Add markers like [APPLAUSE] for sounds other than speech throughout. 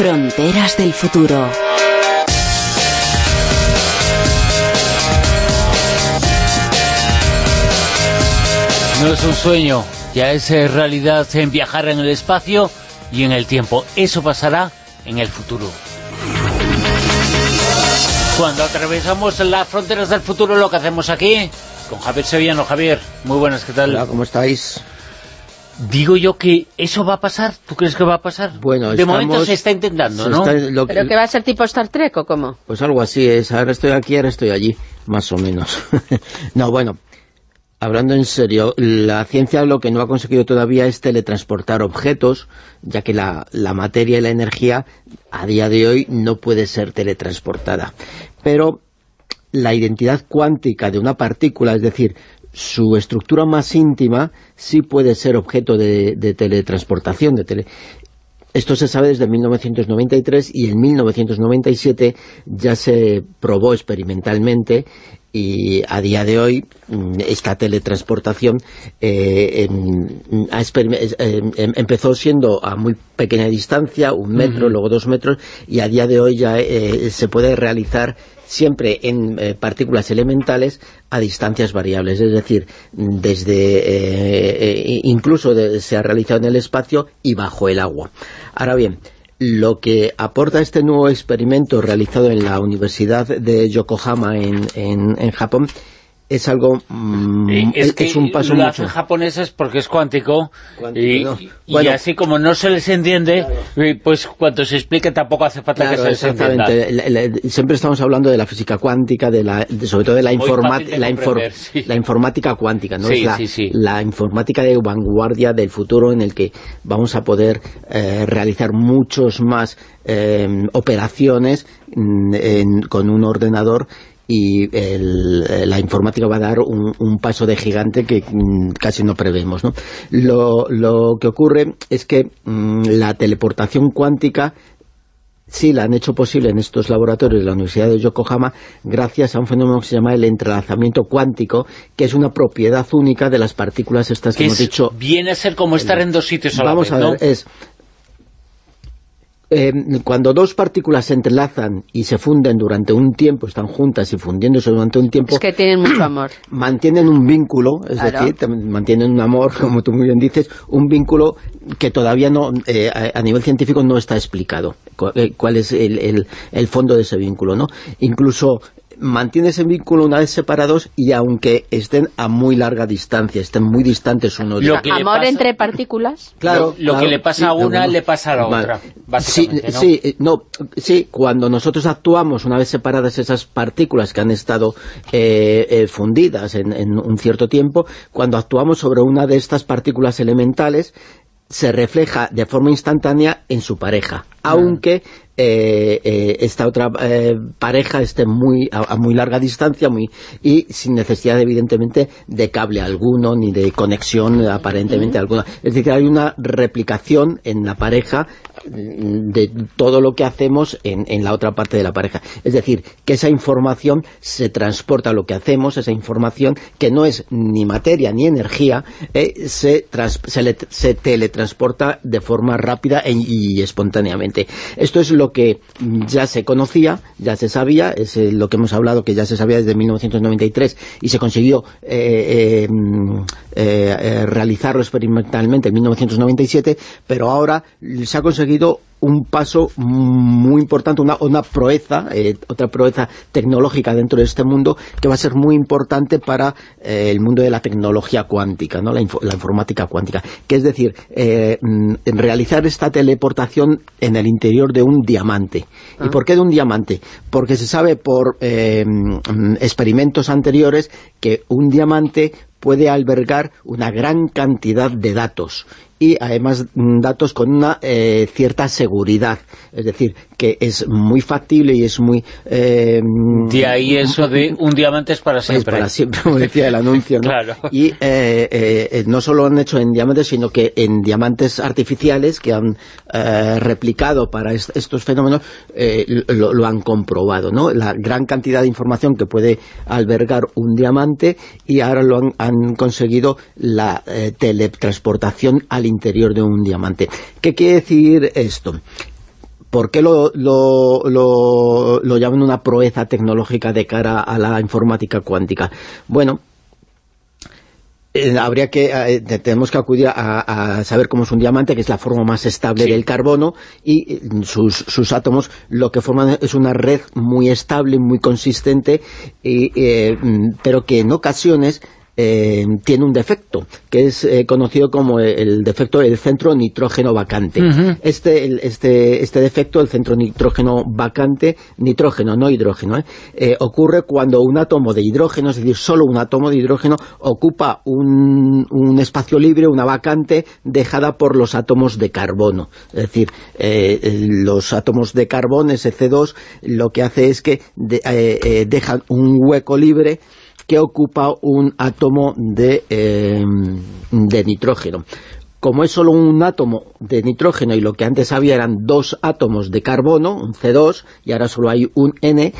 Fronteras del futuro. No es un sueño, ya es eh, realidad en viajar en el espacio y en el tiempo. Eso pasará en el futuro. Cuando atravesamos las fronteras del futuro, lo que hacemos aquí, con Javier Sevillano. Javier, muy buenas, ¿qué tal? Hola, ¿cómo estáis? Digo yo que eso va a pasar. ¿Tú crees que va a pasar? Bueno, De momento se está intentando, se ¿no? está- lo que- ¿Pero que va a ser tipo Star Trek o cómo? Pues algo así es, ahora estoy aquí, ahora estoy allí, más o menos. [LAUGHS] no, bueno, hablando en serio, la ciencia lo que no ha conseguido todavía es teletransportar objetos, ya que la, la materia y la energía a día de hoy no puede ser teletransportada. Pero la identidad cuántica de una partícula, es decir, su estructura más íntima, sí puede ser objeto de, teletransportación, de tele... Esto se sabe desde 1993 y en 1997 ya se probó experimentalmente y a día de hoy mm, esta teletransportación eh, em, em, em- empezó siendo a muy pequeña distancia, un metro, luego dos metros, y a día de hoy ya eh, se puede realizar siempre en eh, partículas elementales a distancias variables, es decir, desde eh, incluso de- se ha realizado en el espacio y bajo el agua. Ahora bien, lo que aporta este nuevo experimento realizado en la Universidad de Yokohama en, en- Japón es algo mm, Eh, es, que es un paso lo mucho hacen japoneses porque es cuántico, Cuántico, y, ¿no? y Bueno. así como no se les entiende, eh, pues cuando se explique tampoco hace falta Claro, que se les entienda. siempre estamos hablando de la física cuántica, de la, de- sobre todo de la, de la, infor- sí. la informática cuántica, ¿no? Sí, es la, sí, sí. la informática de vanguardia del futuro en el que vamos a poder eh, realizar muchos más eh, operaciones mm, en- con un ordenador y el- eh, la informática va a dar un, un paso de gigante que mm, casi no prevemos. ¿no? Lo, lo que ocurre es que mm, la teleportación cuántica sí la han hecho posible en estos laboratorios de la Universidad de Yokohama gracias a un fenómeno que se llama el entrelazamiento cuántico, que es una propiedad única de las partículas estas que Que hemos es- dicho viene a ser como estar en dos sitios a la Vamos vez, a ¿no? ver, es... eh, cuando dos partículas se entrelazan y se funden durante un tiempo, están juntas y fundiéndose durante un tiempo, Es que tienen mucho [CLEARS THROAT] amor. mantienen un vínculo, es Claro. decir, mantienen un amor, [LAUGHS] como tú muy bien dices, un vínculo que todavía no eh, a, nivel científico no está explicado, eh, cuál es el, el- el fondo de ese vínculo, ¿no? Incluso mantiene ese vínculo una vez separados y aunque estén a muy larga distancia, estén muy distantes uno de Lo otro. que le Amor pasa- entre partículas. Claro, Lo- lo claro, que le pasa a una, le pasa a la Vale. otra, básicamente, sí, ¿no? Sí, eh, no, sí, cuando nosotros actuamos, una vez separadas esas partículas que han estado eh, eh, fundidas en, en un cierto tiempo, cuando actuamos sobre una de estas partículas elementales, se refleja de forma instantánea en su pareja, aunque eh, eh, esta otra eh, pareja esté muy a, a muy larga distancia muy y sin necesidad evidentemente de cable alguno ni de conexión aparentemente alguna. Es decir, hay una replicación en la pareja de todo lo que hacemos en, en la otra parte de la pareja. Es decir, que esa información se transporta a lo que hacemos, esa información que no es ni materia ni energía, eh, se, trans- se, le- se teletransporta de forma rápida e- y espontáneamente. Esto es lo que ya se conocía, ya se sabía, es eh, lo que hemos hablado que ya se sabía desde 1993 y se consiguió eh, eh, mm, eh, realizarlo experimentalmente en 1997, pero ahora se ha conseguido un paso muy importante, una, una proeza, eh, otra proeza tecnológica dentro de este mundo que va a ser muy importante para eh, el mundo de la tecnología cuántica, ¿no? la, la informática cuántica, que es decir, eh, mm, realizar esta teleportación en el interior de un diamante. ¿Y por qué de un diamante? Porque se sabe por mm, experimentos anteriores que un diamante puede albergar una gran cantidad de datos y además mm, datos con una eh, cierta seguridad, es decir, que es muy factible y es muy... eh, De ahí eso de un diamante es para es siempre. para siempre, como decía el anuncio, ¿no? [LAUGHS] Claro. Y eh, eh, eh, no solo han hecho en diamantes, sino que en diamantes artificiales que han replicado para est- estos fenómenos, eh, lo, lo han comprobado, ¿no? La gran cantidad de información que puede albergar un diamante y ahora lo han, han conseguido la teletransportación al interior de un diamante. ¿Qué quiere decir esto? ¿Por qué lo, lo, lo, lo llaman una proeza tecnológica de cara a la informática cuántica? Bueno, eh, habría que eh, tenemos que acudir a, saber cómo es un diamante, que es la forma más estable del carbono, y eh, sus, sus, átomos lo que forman es una red muy estable, muy consistente, y, pero que en ocasiones eh, tiene un defecto, que es eh, conocido como el defecto del centro nitrógeno vacante. este, este, este defecto, el centro nitrógeno vacante, nitrógeno, no hidrógeno, ¿eh? ocurre cuando un átomo de hidrógeno, es decir, solo un átomo de hidrógeno, ocupa un, un espacio libre, una vacante, dejada por los átomos de carbono. Es decir, los átomos de carbono, ese C2, lo que hace es que dejan un hueco libre que ocupa un átomo de, eh, de nitrógeno. Como es solo un átomo de nitrógeno y lo que antes había eran dos átomos de carbono, un C2, y ahora solo hay un N,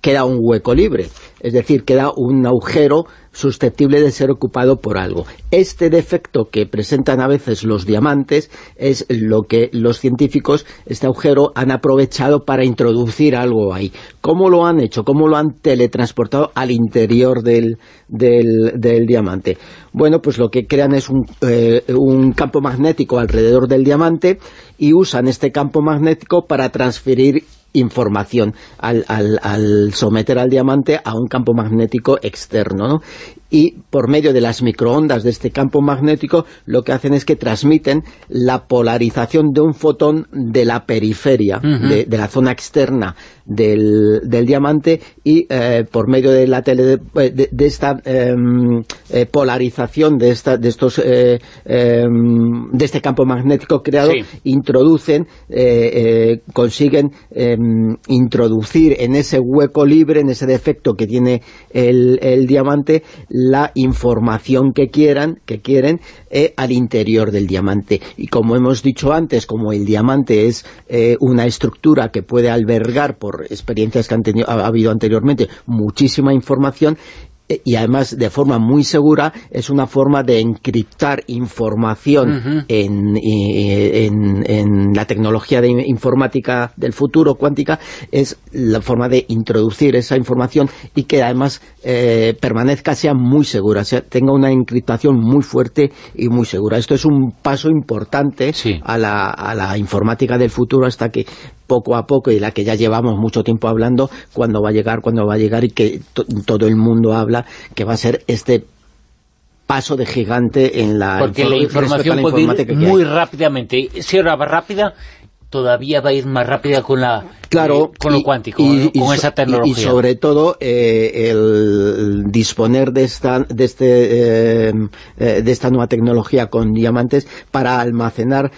queda un hueco libre, es decir, queda un agujero susceptible de ser ocupado por algo. Este defecto que presentan a veces los diamantes es lo que los científicos, este agujero, han aprovechado para introducir algo ahí. ¿Cómo lo han hecho? ¿Cómo lo han teletransportado al interior del, del, diamante? Bueno, pues lo que crean es un, eh, un campo magnético alrededor del diamante y usan este campo magnético para transferir información al, al, al, someter al diamante a un campo magnético externo, ¿no? Y por medio de las microondas de este campo magnético lo que hacen es que transmiten la polarización de un fotón de la periferia, de, la zona externa del, diamante y eh, por medio de la tele de, eh, esta em, eh, polarización de, esta, de estos em, de este campo magnético creado introducen consiguen em, introducir en ese hueco libre, en ese defecto que tiene el, el diamante la información que quieran, que quieren eh, al interior del diamante. Y como hemos dicho antes, como el diamante es eh, una estructura que puede albergar, por experiencias que han tenido, ha habido anteriormente, muchísima información, y además de forma muy segura, es una forma de encriptar información en, en, la tecnología de informática del futuro, cuántica, es la forma de introducir esa información y que además eh, permanezca, sea muy segura, sea, tenga una encriptación muy fuerte y muy segura. Esto es un paso importante a, la, a la informática del futuro hasta que poco a poco y la que ya llevamos mucho tiempo hablando, cuando va a llegar, cuando va a llegar y que todo el mundo habla, que va a ser este paso de gigante en la Porque la información puede ir muy rápidamente. Si ahora va rápida, todavía va a ir más rápida con la claro, con lo cuántico, y, con esa tecnología. Y sobre todo eh, el disponer de esta de este eh, eh, de esta nueva tecnología con diamantes para almacenar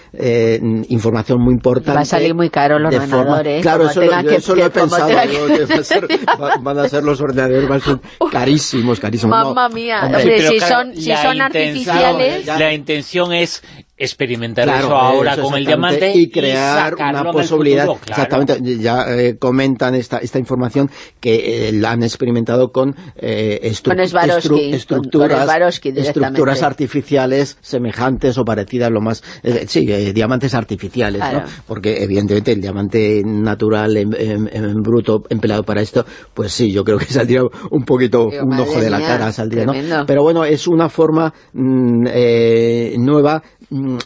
información muy importante. Va a salir muy caro los ordenadores. Claro, eso, lo, he pensado. van a ser los ordenadores van a ser [LAUGHS] carísimos, carísimos. Mamma mía, si, son, si son artificiales... la intención es experimentar eso ahora con el diamante y crear una posibilidad. exactamente ya eh, comentan esta, esta información que eh, la han experimentado con, eh, estructuras estructuras artificiales semejantes o parecidas lo más sí, diamantes artificiales ¿no? porque evidentemente el diamante natural en, bruto empleado para esto pues sí, yo creo que [LAUGHS] saldría un poquito un ojo de la cara saldría, ¿no? pero bueno, es una forma mm, nueva Mm,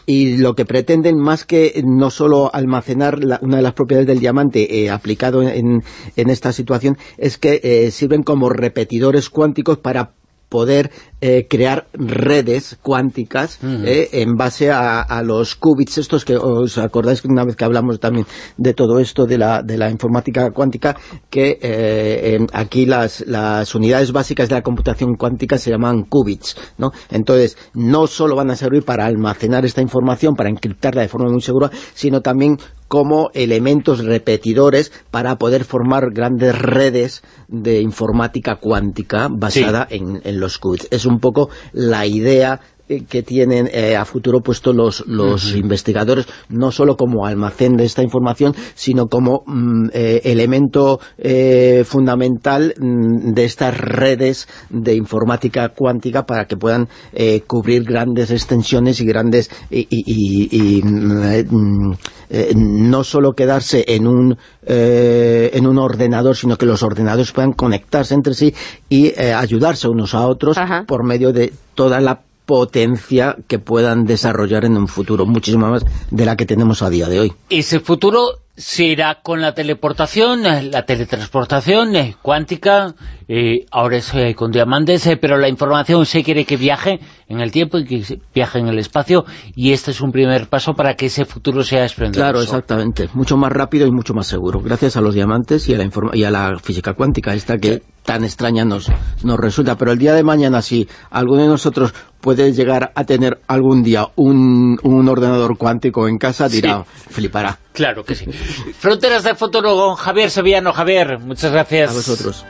y lo que pretenden más que no solo almacenar una de las propiedades del diamante eh, aplicado en, esta situación es que eh, sirven como repetidores cuánticos para poder eh, crear redes cuánticas eh, en base a, los qubits estos que os acordáis que una vez que hablamos también de todo esto de la, de la informática cuántica que eh, aquí las, las unidades básicas de la computación cuántica se llaman qubits ¿no? entonces no solo van a servir para almacenar esta información para encriptarla de forma muy segura sino también como elementos repetidores para poder formar grandes redes de informática cuántica basada en, los qubits. Es un poco la idea que tienen eh, a futuro puesto los, los investigadores, no solo como almacén de esta información, sino como mm, eh, elemento fundamental mm, de estas redes de informática cuántica para que puedan cubrir grandes extensiones y grandes... y, mm, no solo quedarse en un, en un ordenador, sino que los ordenadores puedan conectarse entre sí y ayudarse unos a otros por medio de toda la potencia que puedan desarrollar en un futuro, muchísimo más de la que tenemos a día de hoy. Ese futuro se irá con la teleportación, eh, la teletransportación eh, cuántica, eh, ahora es con diamantes, pero la información se quiere que viaje en el tiempo y que viaje en el espacio, y este es un primer paso para que ese futuro sea esplendoroso. Claro, exactamente, mucho más rápido y mucho más seguro, gracias a los diamantes y a la, y a la física cuántica, esta que tan extraña nos, nos resulta. Pero el día de mañana, si alguno de nosotros puede llegar a tener algún día un, un ordenador cuántico en casa, dirá, flipará. Claro que sí. Fronteras de Futuro con Javier Sevillano. Javier, muchas gracias. A vosotros.